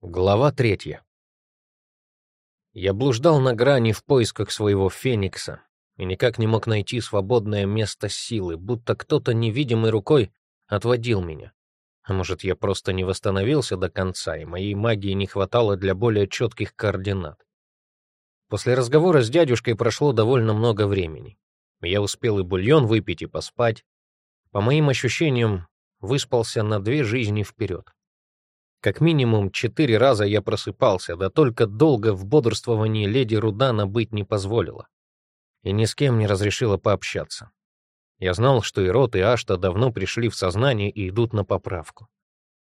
Глава третья. Я блуждал на грани в поисках своего феникса и никак не мог найти свободное место силы, будто кто-то невидимой рукой отводил меня. А может, я просто не восстановился до конца, и моей магии не хватало для более четких координат. После разговора с дядюшкой прошло довольно много времени. Я успел и бульон выпить, и поспать. По моим ощущениям, выспался на две жизни вперед. Как минимум четыре раза я просыпался, да только долго в бодрствовании леди Рудана быть не позволила. И ни с кем не разрешила пообщаться. Я знал, что и Рот, и Ашта давно пришли в сознание и идут на поправку.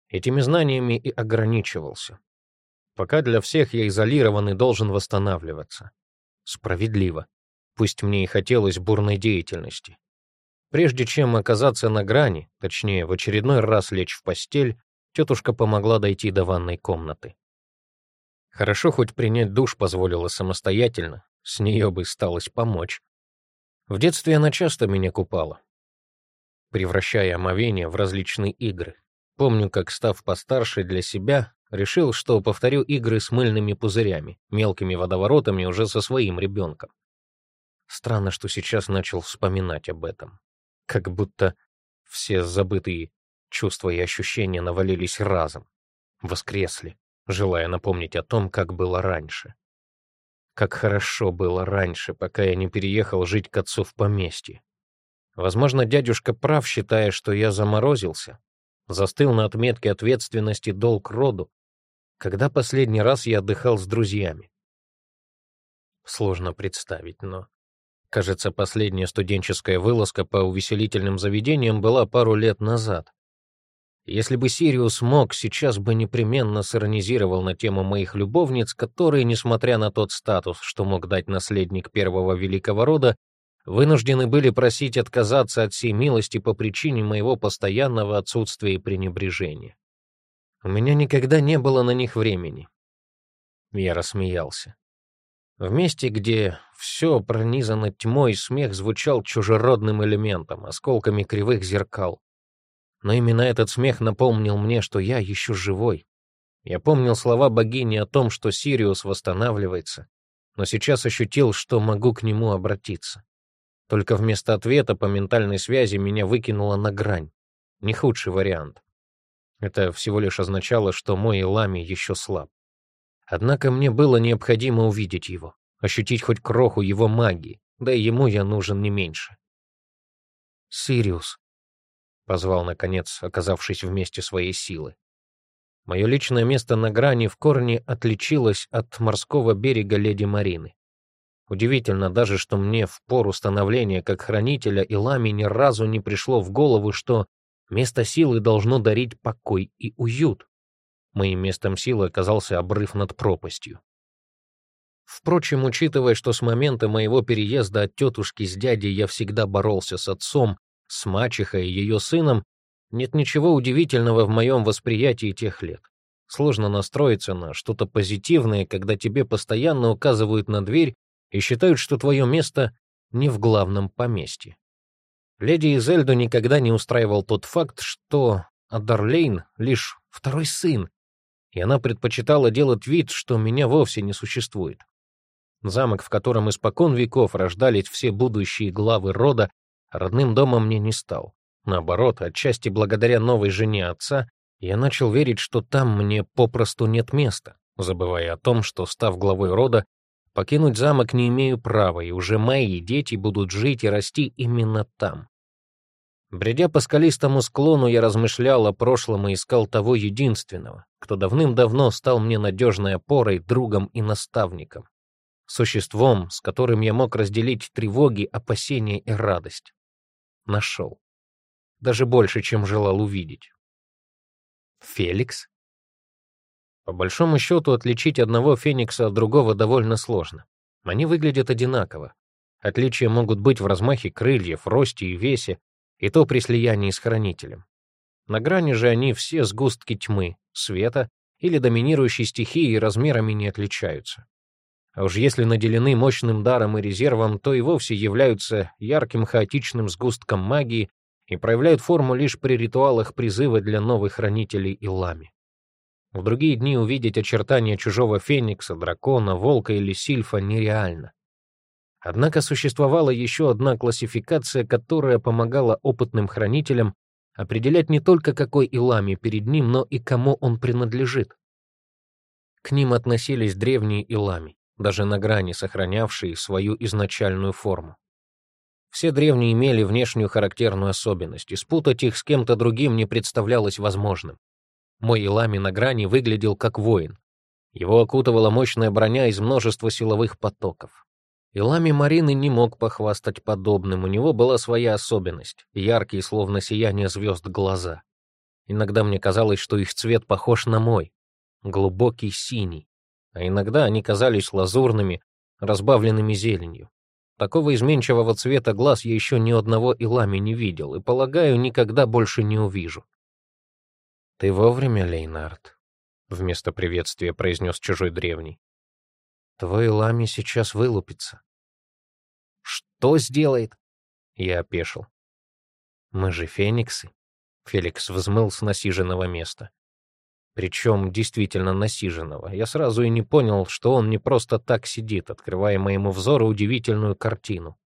Этими знаниями и ограничивался. Пока для всех я изолирован и должен восстанавливаться. Справедливо. Пусть мне и хотелось бурной деятельности. Прежде чем оказаться на грани, точнее, в очередной раз лечь в постель, Тетушка помогла дойти до ванной комнаты. Хорошо хоть принять душ позволила самостоятельно, с нее бы сталось помочь. В детстве она часто меня купала, превращая омовение в различные игры. Помню, как, став постарше для себя, решил, что повторю игры с мыльными пузырями, мелкими водоворотами уже со своим ребенком. Странно, что сейчас начал вспоминать об этом. Как будто все забытые Чувства и ощущения навалились разом, воскресли, желая напомнить о том, как было раньше. Как хорошо было раньше, пока я не переехал жить к отцу в поместье. Возможно, дядюшка прав, считая, что я заморозился, застыл на отметке ответственности долг роду, когда последний раз я отдыхал с друзьями. Сложно представить, но... Кажется, последняя студенческая вылазка по увеселительным заведениям была пару лет назад. Если бы Сириус мог, сейчас бы непременно сиронизировал на тему моих любовниц, которые, несмотря на тот статус, что мог дать наследник первого великого рода, вынуждены были просить отказаться от всей милости по причине моего постоянного отсутствия и пренебрежения. У меня никогда не было на них времени. Я рассмеялся. В месте, где все пронизано тьмой, смех звучал чужеродным элементом, осколками кривых зеркал. Но именно этот смех напомнил мне, что я еще живой. Я помнил слова богини о том, что Сириус восстанавливается, но сейчас ощутил, что могу к нему обратиться. Только вместо ответа по ментальной связи меня выкинуло на грань. Не худший вариант. Это всего лишь означало, что мой Илами еще слаб. Однако мне было необходимо увидеть его, ощутить хоть кроху его магии, да и ему я нужен не меньше. «Сириус», позвал, наконец, оказавшись вместе своей силы. Мое личное место на грани в корне отличилось от морского берега леди Марины. Удивительно даже, что мне в пору становления как хранителя Илами ни разу не пришло в голову, что место силы должно дарить покой и уют. Моим местом силы оказался обрыв над пропастью. Впрочем, учитывая, что с момента моего переезда от тетушки с дядей я всегда боролся с отцом, с мачехой и ее сыном, нет ничего удивительного в моем восприятии тех лет. Сложно настроиться на что-то позитивное, когда тебе постоянно указывают на дверь и считают, что твое место не в главном поместье. Леди Изельду никогда не устраивал тот факт, что Адарлейн — лишь второй сын, и она предпочитала делать вид, что меня вовсе не существует. Замок, в котором испокон веков рождались все будущие главы рода, родным домом мне не стал. Наоборот, отчасти благодаря новой жене отца, я начал верить, что там мне попросту нет места, забывая о том, что, став главой рода, покинуть замок не имею права, и уже мои дети будут жить и расти именно там. Бредя по скалистому склону, я размышлял о прошлом и искал того единственного, кто давным-давно стал мне надежной опорой, другом и наставником. Существом, с которым я мог разделить тревоги, опасения и радость нашел. Даже больше, чем желал увидеть. Феликс? По большому счету, отличить одного феникса от другого довольно сложно. Они выглядят одинаково. Отличия могут быть в размахе крыльев, росте и весе, и то при слиянии с хранителем. На грани же они все сгустки тьмы, света или доминирующей стихии размерами не отличаются. А уж если наделены мощным даром и резервом, то и вовсе являются ярким хаотичным сгустком магии и проявляют форму лишь при ритуалах призыва для новых хранителей Илами. В другие дни увидеть очертания чужого феникса, дракона, волка или сильфа нереально. Однако существовала еще одна классификация, которая помогала опытным хранителям определять не только какой Илами перед ним, но и кому он принадлежит. К ним относились древние Илами, даже на грани сохранявшие свою изначальную форму. Все древние имели внешнюю характерную особенность, и спутать их с кем-то другим не представлялось возможным. Мой Илами на грани выглядел как воин. Его окутывала мощная броня из множества силовых потоков. Илами Марины не мог похвастать подобным, у него была своя особенность, яркие, словно сияние звезд, глаза. Иногда мне казалось, что их цвет похож на мой, глубокий синий, а иногда они казались лазурными, разбавленными зеленью. Такого изменчивого цвета глаз я еще ни одного Илами не видел и, полагаю, никогда больше не увижу. «Ты вовремя, Лейнард», — вместо приветствия произнес чужой древний. «Твой Илами сейчас вылупится». «Что сделает?» — я опешил. «Мы же фениксы», — Феликс взмыл с насиженного места причем действительно насиженного. Я сразу и не понял, что он не просто так сидит, открывая моему взору удивительную картину.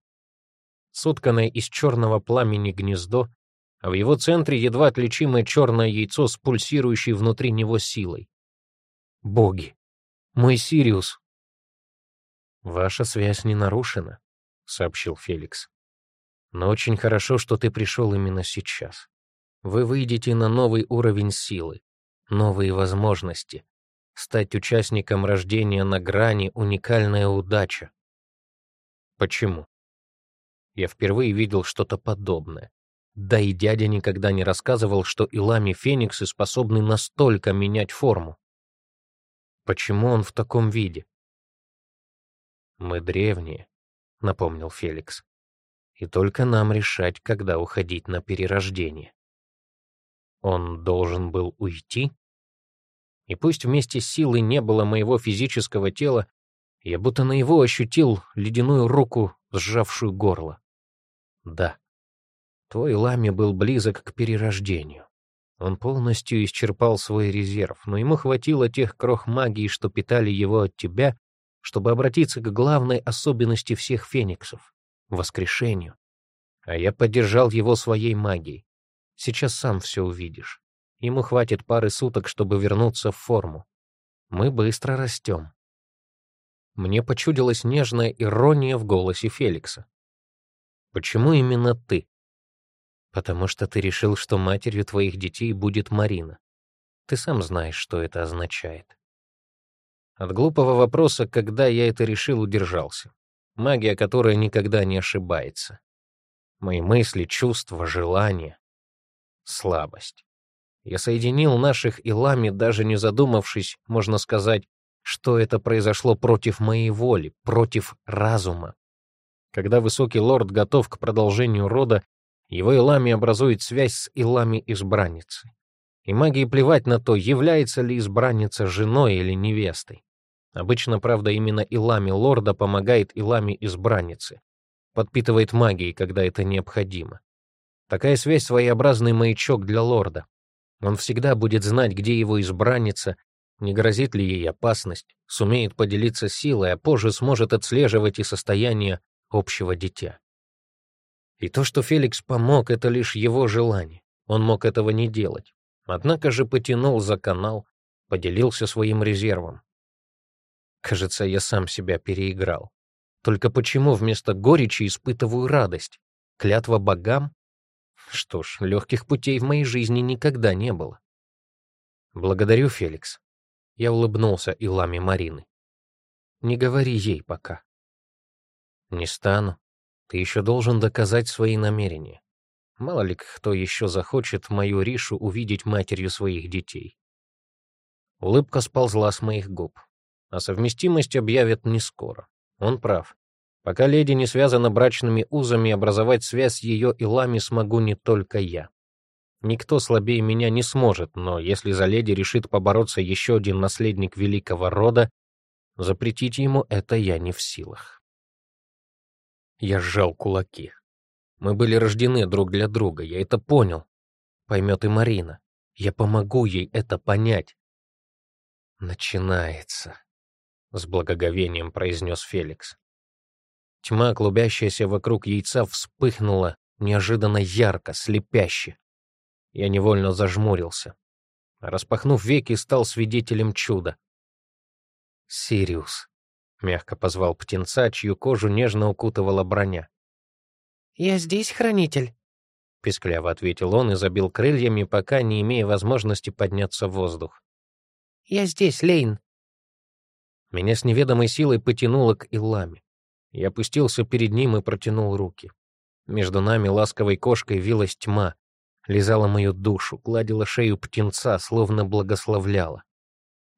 Сотканное из черного пламени гнездо, а в его центре едва отличимое черное яйцо с пульсирующей внутри него силой. Боги! Мой Сириус! Ваша связь не нарушена, — сообщил Феликс. Но очень хорошо, что ты пришел именно сейчас. Вы выйдете на новый уровень силы новые возможности. Стать участником рождения на грани — уникальная удача. Почему? Я впервые видел что-то подобное. Да и дядя никогда не рассказывал, что Илами Фениксы способны настолько менять форму. Почему он в таком виде? «Мы древние», — напомнил Феликс. «И только нам решать, когда уходить на перерождение». Он должен был уйти? И пусть вместе с силой не было моего физического тела, я будто на его ощутил ледяную руку, сжавшую горло. Да, твой Лами был близок к перерождению. Он полностью исчерпал свой резерв, но ему хватило тех крох магии, что питали его от тебя, чтобы обратиться к главной особенности всех фениксов — воскрешению. А я поддержал его своей магией. Сейчас сам все увидишь. Ему хватит пары суток, чтобы вернуться в форму. Мы быстро растем. Мне почудилась нежная ирония в голосе Феликса. «Почему именно ты?» «Потому что ты решил, что матерью твоих детей будет Марина. Ты сам знаешь, что это означает». От глупого вопроса, когда я это решил, удержался. Магия, которая никогда не ошибается. Мои мысли, чувства, желания. Слабость. Я соединил наших Илами, даже не задумавшись, можно сказать, что это произошло против моей воли, против разума. Когда высокий лорд готов к продолжению рода, его Илами образует связь с Илами избранницы. И магии плевать на то, является ли избранница женой или невестой. Обычно, правда, именно Илами лорда помогает Илами избраннице, подпитывает магией, когда это необходимо. Такая связь — своеобразный маячок для лорда. Он всегда будет знать, где его избранница, не грозит ли ей опасность, сумеет поделиться силой, а позже сможет отслеживать и состояние общего дитя. И то, что Феликс помог, это лишь его желание. Он мог этого не делать. Однако же потянул за канал, поделился своим резервом. Кажется, я сам себя переиграл. Только почему вместо горечи испытываю радость? Клятва богам? Что ж, легких путей в моей жизни никогда не было. Благодарю, Феликс. Я улыбнулся Иламе Марины. Не говори ей пока. Не стану. Ты еще должен доказать свои намерения. Мало ли кто еще захочет мою Ришу увидеть матерью своих детей. Улыбка сползла с моих губ. А совместимость объявят не скоро. Он прав. Пока леди не связана брачными узами, образовать связь ее Илами смогу не только я. Никто слабее меня не сможет, но если за леди решит побороться еще один наследник великого рода, запретить ему это я не в силах. Я сжал кулаки. Мы были рождены друг для друга, я это понял. Поймет и Марина. Я помогу ей это понять. «Начинается», — с благоговением произнес Феликс. Тьма, клубящаяся вокруг яйца, вспыхнула неожиданно ярко, слепяще. Я невольно зажмурился. Распахнув веки, стал свидетелем чуда. «Сириус», — мягко позвал птенца, чью кожу нежно укутывала броня. «Я здесь, хранитель», — пискляво ответил он и забил крыльями, пока не имея возможности подняться в воздух. «Я здесь, Лейн». Меня с неведомой силой потянуло к Иламе. Я опустился перед ним и протянул руки. Между нами ласковой кошкой вилась тьма, лизала мою душу, гладила шею птенца, словно благословляла.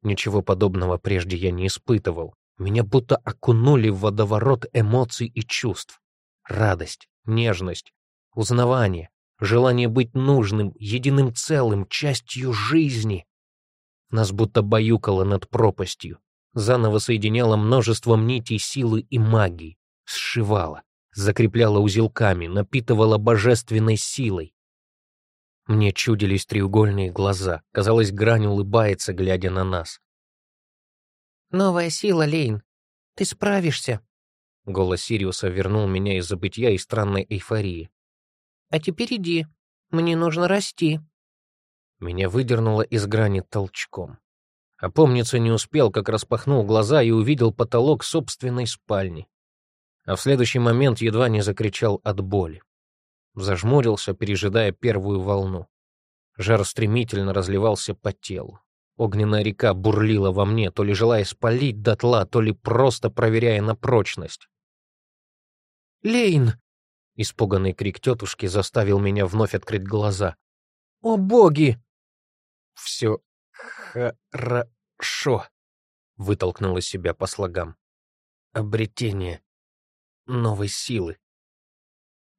Ничего подобного прежде я не испытывал. Меня будто окунули в водоворот эмоций и чувств. Радость, нежность, узнавание, желание быть нужным, единым целым, частью жизни. Нас будто баюкало над пропастью, заново соединяло множеством нитей силы и магии, сшивало, закрепляла узелками, напитывала божественной силой. Мне чудились треугольные глаза. Казалось, грань улыбается, глядя на нас. «Новая сила, Лейн. Ты справишься». Голос Сириуса вернул меня из забытья и странной эйфории. «А теперь иди. Мне нужно расти». Меня выдернуло из грани толчком. Опомниться не успел, как распахнул глаза и увидел потолок собственной спальни а в следующий момент едва не закричал от боли. Зажмурился, пережидая первую волну. Жар стремительно разливался по телу. Огненная река бурлила во мне, то ли желая спалить дотла, то ли просто проверяя на прочность. «Лейн!» — испуганный крик тетушки заставил меня вновь открыть глаза. «О боги!» «Все хорошо», — вытолкнул из себя по слогам. «Обретение новой силы.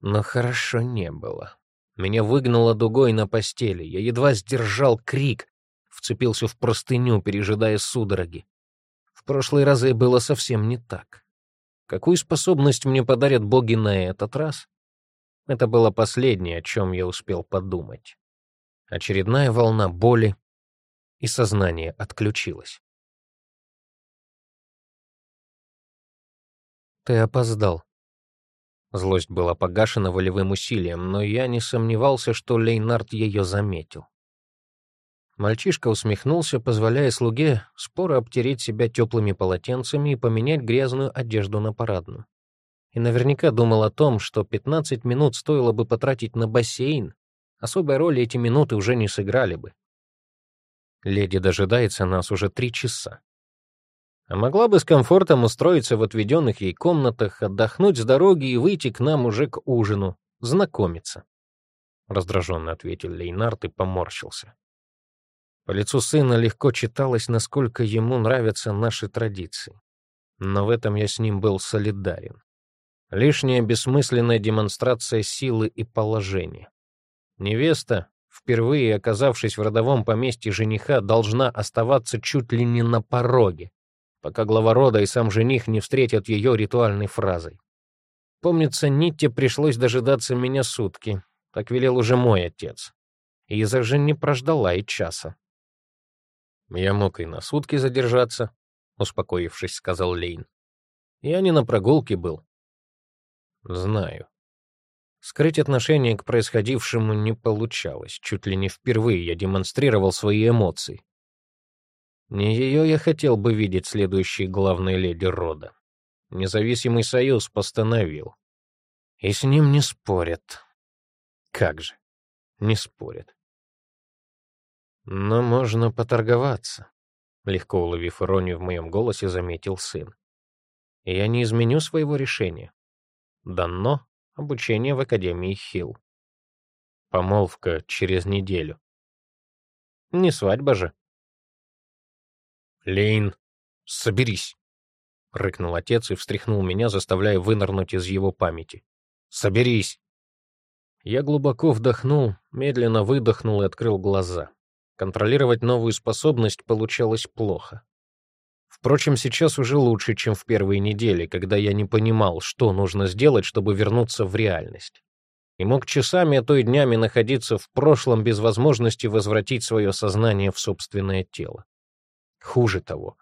Но хорошо не было. Меня выгнало дугой на постели. Я едва сдержал крик, вцепился в простыню, пережидая судороги. В прошлые разы было совсем не так. Какую способность мне подарят боги на этот раз? Это было последнее, о чем я успел подумать. Очередная волна боли, и сознание отключилось. Ты опоздал. Злость была погашена волевым усилием, но я не сомневался, что Лейнард ее заметил. Мальчишка усмехнулся, позволяя слуге споро обтереть себя теплыми полотенцами и поменять грязную одежду на парадную. И наверняка думал о том, что 15 минут стоило бы потратить на бассейн. Особой роли эти минуты уже не сыграли бы. Леди дожидается нас уже три часа. А могла бы с комфортом устроиться в отведенных ей комнатах, отдохнуть с дороги и выйти к нам уже к ужину, знакомиться. Раздраженно ответил Лейнард и поморщился. По лицу сына легко читалось, насколько ему нравятся наши традиции. Но в этом я с ним был солидарен. Лишняя бессмысленная демонстрация силы и положения. Невеста, впервые оказавшись в родовом поместье жениха, должна оставаться чуть ли не на пороге, пока глава рода и сам жених не встретят ее ритуальной фразой. Помнится, Нитте пришлось дожидаться меня сутки, так велел уже мой отец. Иза же не прождала и часа. «Я мог и на сутки задержаться», — успокоившись, сказал Лейн. «Я не на прогулке был». «Знаю». Скрыть отношение к происходившему не получалось. Чуть ли не впервые я демонстрировал свои эмоции. Не ее я хотел бы видеть следующей главной леди рода. Независимый союз постановил. И с ним не спорят. Как же, не спорят. Но можно поторговаться. Легко уловив иронию в моем голосе, заметил сын. Я не изменю своего решения. Дано обучение в Академии Хилл. Помолвка через неделю. Не свадьба же. «Лейн, соберись!» — рыкнул отец и встряхнул меня, заставляя вынырнуть из его памяти. «Соберись!» Я глубоко вдохнул, медленно выдохнул и открыл глаза. Контролировать новую способность получалось плохо. Впрочем, сейчас уже лучше, чем в первые недели, когда я не понимал, что нужно сделать, чтобы вернуться в реальность. И мог часами, а то и днями находиться в прошлом без возможности возвратить свое сознание в собственное тело. Хуже того,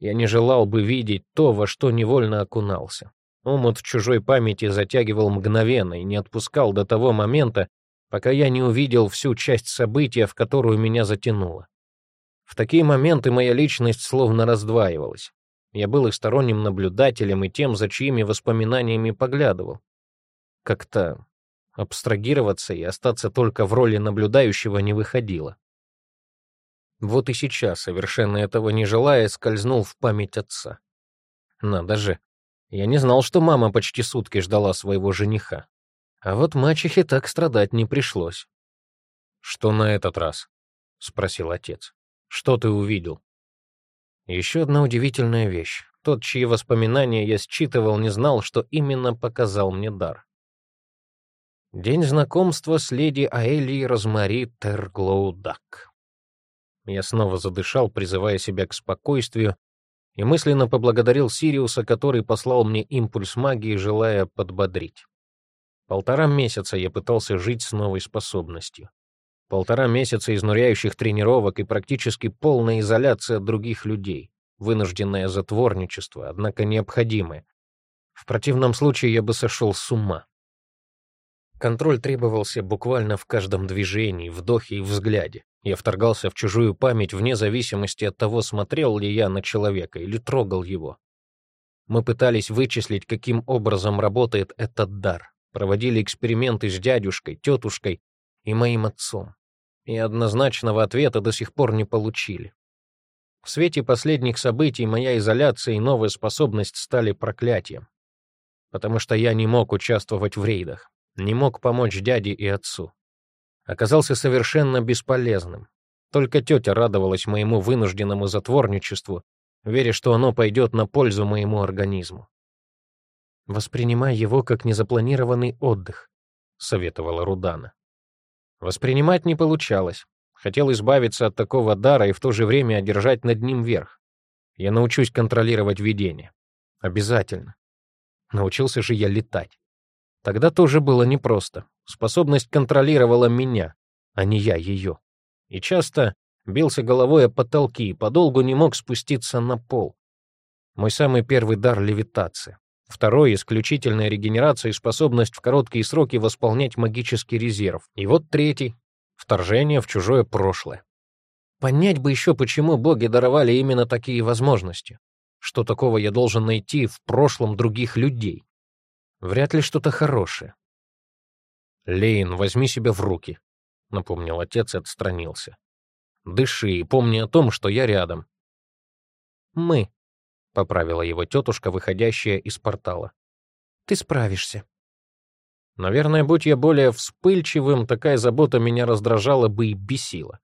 я не желал бы видеть то, во что невольно окунался. Омут в чужой памяти затягивал мгновенно и не отпускал до того момента, пока я не увидел всю часть события, в которую меня затянуло. В такие моменты моя личность словно раздваивалась. Я был их сторонним наблюдателем и тем, за чьими воспоминаниями поглядывал. Как-то абстрагироваться и остаться только в роли наблюдающего не выходило. Вот и сейчас, совершенно этого не желая, скользнул в память отца. Надо же, я не знал, что мама почти сутки ждала своего жениха. А вот мачехе так страдать не пришлось. «Что на этот раз?» — спросил отец. «Что ты увидел?» Еще одна удивительная вещь. Тот, чьи воспоминания я считывал, не знал, что именно показал мне дар. День знакомства с леди Аэлией Розмари Терглоудак. Я снова задышал, призывая себя к спокойствию, и мысленно поблагодарил Сириуса, который послал мне импульс магии, желая подбодрить. Полтора месяца я пытался жить с новой способностью. Полтора месяца изнуряющих тренировок и практически полная изоляция от других людей, вынужденное затворничество, однако необходимое. В противном случае я бы сошел с ума. Контроль требовался буквально в каждом движении, вдохе и взгляде. Я вторгался в чужую память вне зависимости от того, смотрел ли я на человека или трогал его. Мы пытались вычислить, каким образом работает этот дар. Проводили эксперименты с дядюшкой, тетушкой и моим отцом. И однозначного ответа до сих пор не получили. В свете последних событий моя изоляция и новая способность стали проклятием. Потому что я не мог участвовать в рейдах, не мог помочь дяде и отцу оказался совершенно бесполезным. Только тетя радовалась моему вынужденному затворничеству, веря, что оно пойдет на пользу моему организму. «Воспринимай его как незапланированный отдых», — советовала Рудана. Воспринимать не получалось. Хотел избавиться от такого дара и в то же время одержать над ним верх. Я научусь контролировать видение. Обязательно. Научился же я летать. Тогда тоже было непросто. Способность контролировала меня, а не я ее. И часто бился головой о потолки и подолгу не мог спуститься на пол. Мой самый первый дар — левитация. Второй — исключительная регенерация и способность в короткие сроки восполнять магический резерв. И вот третий — вторжение в чужое прошлое. Понять бы еще, почему боги даровали именно такие возможности. Что такого я должен найти в прошлом других людей? Вряд ли что-то хорошее. «Лейн, возьми себя в руки», — напомнил отец и отстранился. «Дыши и помни о том, что я рядом». «Мы», — поправила его тетушка, выходящая из портала. «Ты справишься». Наверное, будь я более вспыльчивым, такая забота меня раздражала бы и бесила.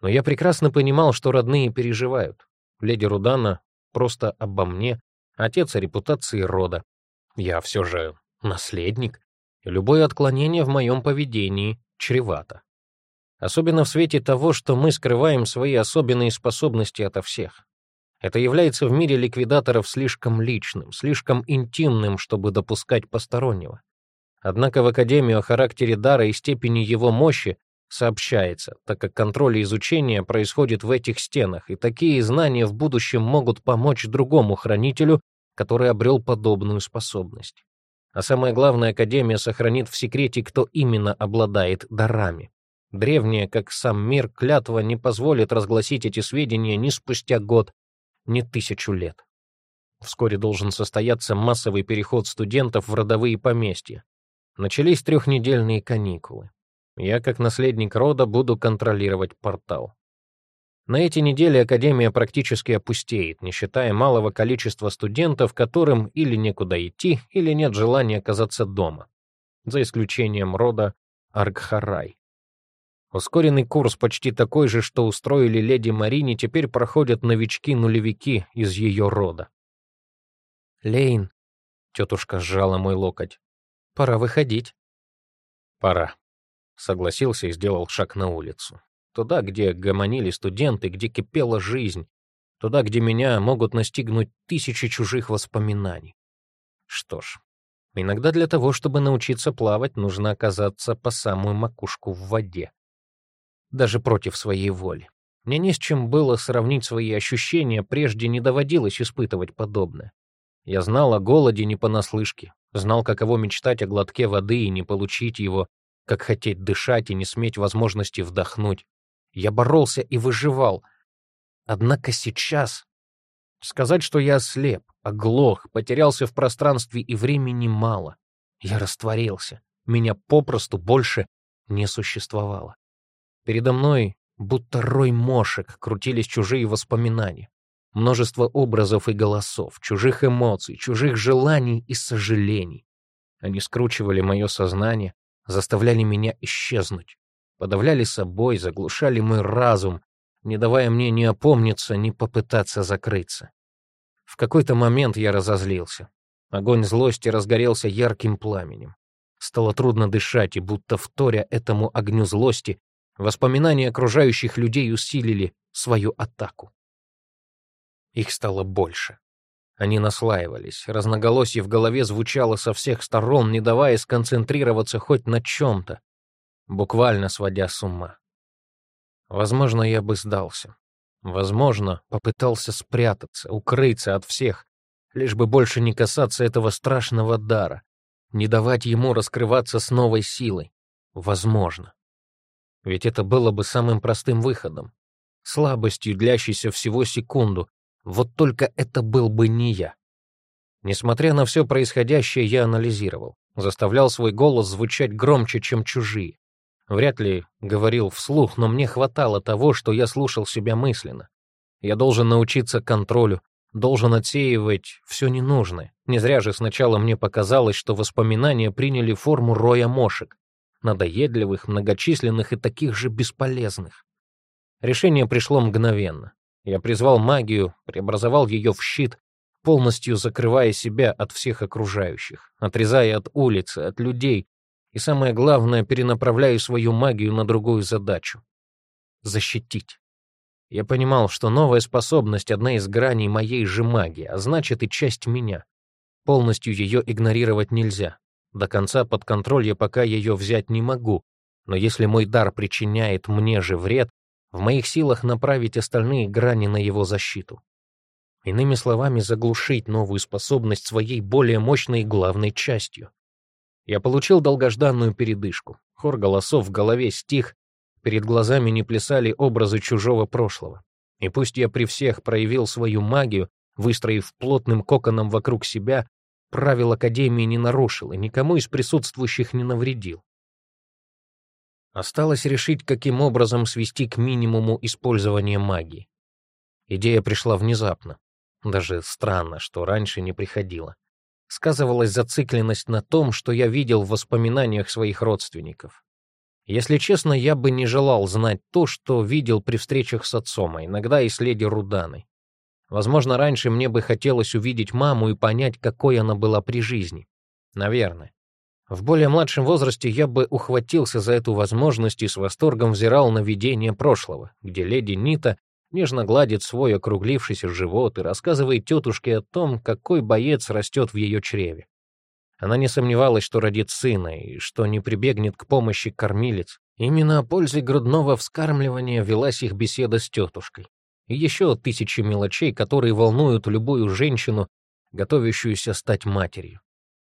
Но я прекрасно понимал, что родные переживают. Леди Рудана просто обо мне, отец о репутации рода. Я все же наследник, и любое отклонение в моем поведении чревато. Особенно в свете того, что мы скрываем свои особенные способности ото всех. Это является в мире ликвидаторов слишком личным, слишком интимным, чтобы допускать постороннего. Однако в Академию о характере дара и степени его мощи сообщается, так как контроль и изучение происходит в этих стенах, и такие знания в будущем могут помочь другому хранителю который обрел подобную способность. А самое главное, Академия сохранит в секрете, кто именно обладает дарами. Древняя, как сам мир, клятва не позволит разгласить эти сведения ни спустя год, ни тысячу лет. Вскоре должен состояться массовый переход студентов в родовые поместья. Начались трехнедельные каникулы. Я, как наследник рода, буду контролировать портал. На эти недели Академия практически опустеет, не считая малого количества студентов, которым или некуда идти, или нет желания оказаться дома, за исключением рода Аркхарай. Ускоренный курс почти такой же, что устроили леди Марине, теперь проходят новички-нулевики из ее рода. «Лейн», — тетушка сжала мой локоть, — «пора выходить». «Пора», — согласился и сделал шаг на улицу туда, где гомонили студенты, где кипела жизнь, туда, где меня могут настигнуть тысячи чужих воспоминаний. Что ж, иногда для того, чтобы научиться плавать, нужно оказаться по самую макушку в воде. Даже против своей воли. Мне не с чем было сравнить свои ощущения, прежде не доводилось испытывать подобное. Я знал о голоде не понаслышке, знал, каково мечтать о глотке воды и не получить его, как хотеть дышать и не сметь возможности вдохнуть. Я боролся и выживал. Однако сейчас... Сказать, что я ослеп, оглох, потерялся в пространстве и времени мало. Я растворился. Меня попросту больше не существовало. Передо мной, будто рой мошек, крутились чужие воспоминания. Множество образов и голосов, чужих эмоций, чужих желаний и сожалений. Они скручивали мое сознание, заставляли меня исчезнуть, подавляли собой, заглушали мой разум, не давая мне ни опомниться, ни попытаться закрыться. В какой-то момент я разозлился. Огонь злости разгорелся ярким пламенем. Стало трудно дышать, и будто вторя этому огню злости, воспоминания окружающих людей усилили свою атаку. Их стало больше. Они наслаивались, разноголосие в голове звучало со всех сторон, не давая сконцентрироваться хоть на чем-то, буквально сводя с ума. Возможно, я бы сдался. Возможно, попытался спрятаться, укрыться от всех, лишь бы больше не касаться этого страшного дара, не давать ему раскрываться с новой силой. Возможно. Ведь это было бы самым простым выходом. Слабостью, длящейся всего секунду, вот только это был бы не я. Несмотря на все происходящее, я анализировал, заставлял свой голос звучать громче, чем чужие. Вряд ли говорил вслух, но мне хватало того, что я слушал себя мысленно. Я должен научиться контролю, должен отсеивать все ненужное. Не зря же сначала мне показалось, что воспоминания приняли форму роя мошек, надоедливых, многочисленных и таких же бесполезных. Решение пришло мгновенно. Я призвал магию, преобразовал ее в щит, полностью закрывая себя от всех окружающих, отрезая от улицы, от людей, и самое главное, перенаправляю свою магию на другую задачу — защитить. Я понимал, что новая способность — одна из граней моей же магии, а значит и часть меня. Полностью ее игнорировать нельзя. До конца под контроль я пока ее взять не могу, но если мой дар причиняет мне же вред, в моих силах направить остальные грани на его защиту. Иными словами, заглушить новую способность своей более мощной главной частью. Я получил долгожданную передышку. Хор голосов в голове стих, перед глазами не плясали образы чужого прошлого. И пусть я при всех проявил свою магию, выстроив плотным коконом вокруг себя, правил Академии не нарушил и никому из присутствующих не навредил. Осталось решить, каким образом свести к минимуму использование магии. Идея пришла внезапно. Даже странно, что раньше не приходила. Сказывалась зацикленность на том, что я видел в воспоминаниях своих родственников. Если честно, я бы не желал знать то, что видел при встречах с отцом, а иногда и с леди Руданой. Возможно, раньше мне бы хотелось увидеть маму и понять, какой она была при жизни. Наверное. В более младшем возрасте я бы ухватился за эту возможность и с восторгом взирал на видение прошлого, где леди Нита нежно гладит свой округлившийся живот и рассказывает тетушке о том, какой боец растет в ее чреве. Она не сомневалась, что родит сына и что не прибегнет к помощи кормилец. Именно о пользе грудного вскармливания велась их беседа с тетушкой. И еще тысячи мелочей, которые волнуют любую женщину, готовящуюся стать матерью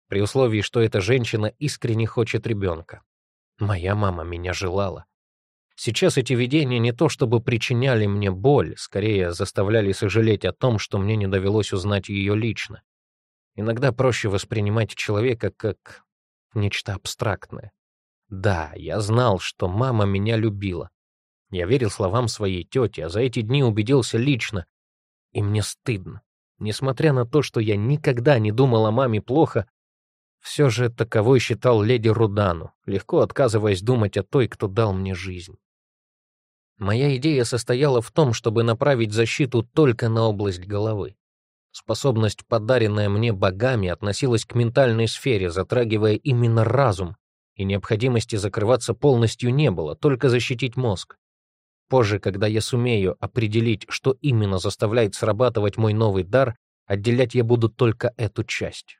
при условии, что эта женщина искренне хочет ребенка. Моя мама меня желала. Сейчас эти видения не то чтобы причиняли мне боль, скорее заставляли сожалеть о том, что мне не довелось узнать ее лично. Иногда проще воспринимать человека как нечто абстрактное. Да, я знал, что мама меня любила. Я верил словам своей тети, а за эти дни убедился лично. И мне стыдно. Несмотря на то, что я никогда не думал о маме плохо, все же таковой считал леди Рудану, легко отказываясь думать о той, кто дал мне жизнь. Моя идея состояла в том, чтобы направить защиту только на область головы. Способность, подаренная мне богами, относилась к ментальной сфере, затрагивая именно разум, и необходимости закрываться полностью не было, только защитить мозг. Позже, когда я сумею определить, что именно заставляет срабатывать мой новый дар, отделять я буду только эту часть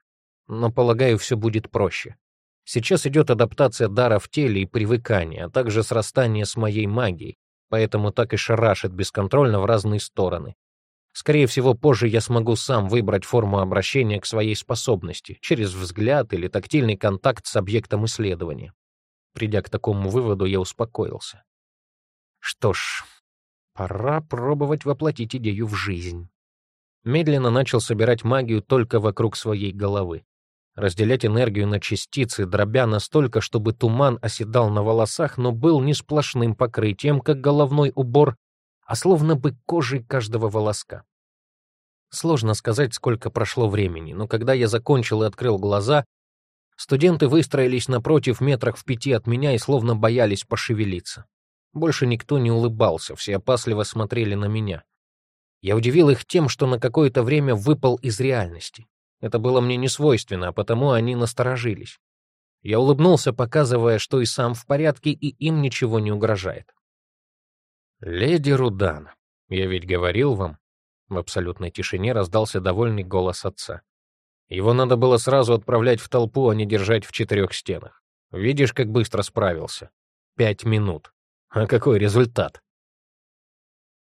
но, полагаю, все будет проще. Сейчас идет адаптация дара в теле и привыкание, а также срастание с моей магией, поэтому так и шарашит бесконтрольно в разные стороны. Скорее всего, позже я смогу сам выбрать форму обращения к своей способности, через взгляд или тактильный контакт с объектом исследования. Придя к такому выводу, я успокоился. Что ж, пора пробовать воплотить идею в жизнь. Медленно начал собирать магию только вокруг своей головы. Разделять энергию на частицы, дробя настолько, чтобы туман оседал на волосах, но был не сплошным покрытием, как головной убор, а словно бы кожей каждого волоска. Сложно сказать, сколько прошло времени, но когда я закончил и открыл глаза, студенты выстроились напротив метрах в пяти от меня и словно боялись пошевелиться. Больше никто не улыбался, все опасливо смотрели на меня. Я удивил их тем, что на какое-то время выпал из реальности. Это было мне не свойственно, а потому они насторожились. Я улыбнулся, показывая, что и сам в порядке, и им ничего не угрожает. «Леди Рудан, я ведь говорил вам...» В абсолютной тишине раздался довольный голос отца. «Его надо было сразу отправлять в толпу, а не держать в четырех стенах. Видишь, как быстро справился? Пять минут. А какой результат?»